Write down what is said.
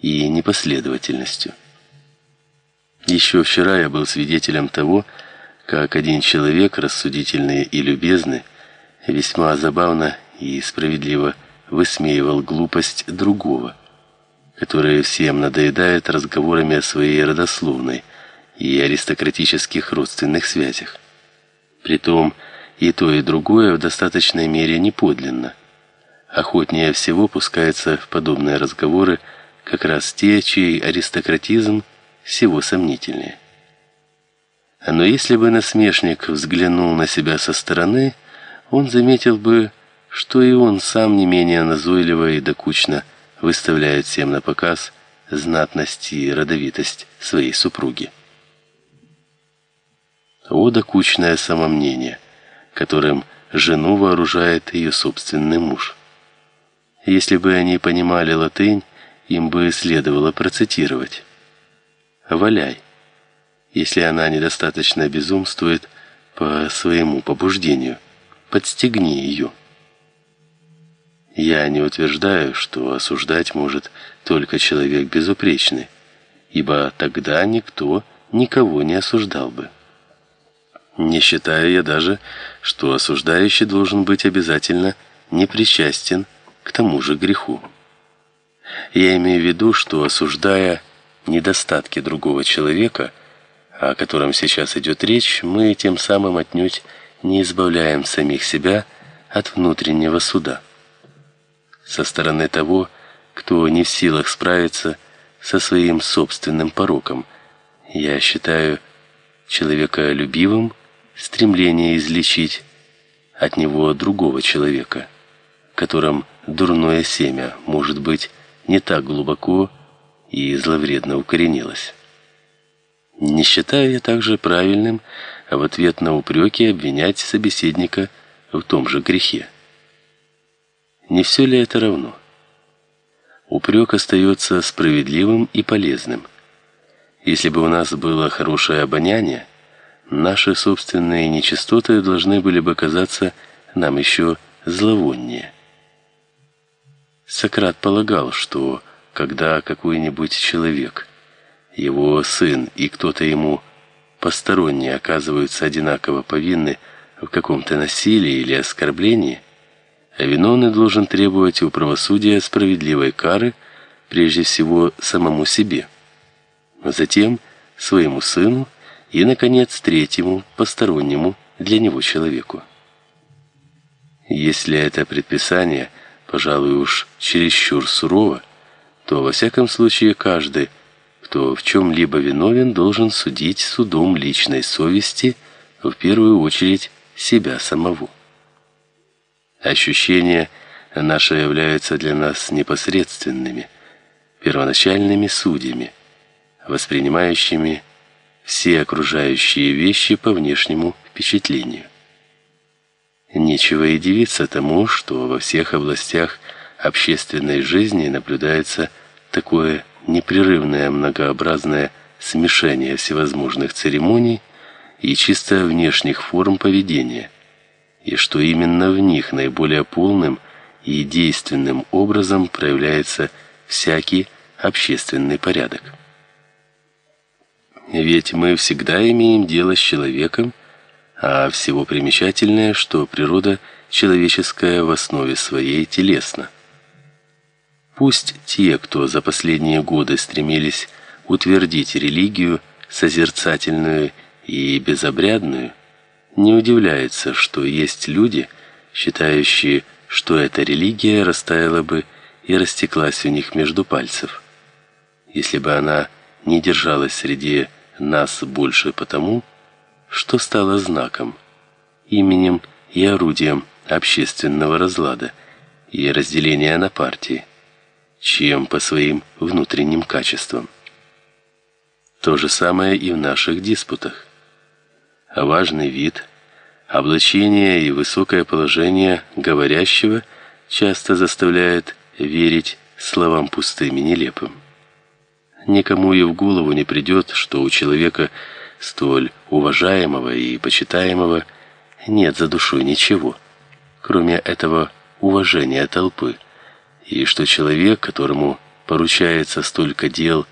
и непоследовательностью. Еще вчера я был свидетелем того, как один человек, рассудительный и любезный, весьма забавно и справедливо высмеивал глупость другого, который всем надоедает разговорами о своей родословной и аристократических родственных связях. Притом и то, и другое в достаточной мере неподлинно. Охотнее всего пускаются в подобные разговоры как раз те, чей аристократизм всего сомнительнее. Но если бы насмешник взглянул на себя со стороны, он заметил бы, что и он сам не менее назойливо и докучно выставляет всем на показ знатность и родовитость своей супруги. О докучное самомнение, которым жену вооружает ее собственный муж. Если бы они понимали латынь, им бы следовало процитировать: "Валяй" если она недостаточно безумствует по своему побуждению. Подстегни ее. Я не утверждаю, что осуждать может только человек безупречный, ибо тогда никто никого не осуждал бы. Не считаю я даже, что осуждающий должен быть обязательно непричастен к тому же греху. Я имею в виду, что осуждая недостатки другого человека, о котором сейчас идет речь, мы тем самым отнюдь не избавляем самих себя от внутреннего суда. Со стороны того, кто не в силах справиться со своим собственным пороком, я считаю человеколюбивым стремление излечить от него другого человека, которым дурное семя, может быть, не так глубоко и зловредно укоренилось. Не считаю я также правильным в ответ на упреки обвинять собеседника в том же грехе. Не все ли это равно? Упрек остается справедливым и полезным. Если бы у нас было хорошее обоняние, наши собственные нечистоты должны были бы казаться нам еще зловоннее. Сократ полагал, что когда какой-нибудь человек его сын и кто-то ему посторонний оказываются одинаково повинны в каком-то насилии или оскорблении, а виновный должен требовать у правосудия справедливой кары прежде всего самому себе, а затем своему сыну и наконец третьему постороннему для него человеку. Если это предписание, пожалуй, уж чересчур сурово, то во всяком случае каждый кто в чем-либо виновен, должен судить судом личной совести, в первую очередь себя самого. Ощущения наши являются для нас непосредственными, первоначальными судьями, воспринимающими все окружающие вещи по внешнему впечатлению. Нечего и дивиться тому, что во всех областях общественной жизни наблюдается такое непрерывное многообразное смешение всевозможных церемоний и чисто внешних форм поведения, и что именно в них наиболее полным и действенным образом проявляется всякий общественный порядок. Ведь мы всегда имеем дело с человеком, а всего примечательное, что природа человеческая в основе своей телесна. Пусть те, кто за последние годы стремились утвердить религию созерцательную и безобрядную, не удивляются, что есть люди, считающие, что эта религия растаяла бы и растеклась у них между пальцев, если бы она не держалась среди нас больше потому, что стала знаком, именем и орудием общественного разлада и разделения на партии чем по своим внутренним качествам. То же самое и в наших диспутах. А важный вид, облачение и высокое положение говорящего часто заставляет верить словам пустым и нелепым. Никому и в голову не придет, что у человека столь уважаемого и почитаемого нет за душой ничего, кроме этого уважения толпы. И что человек, которому поручается столько дел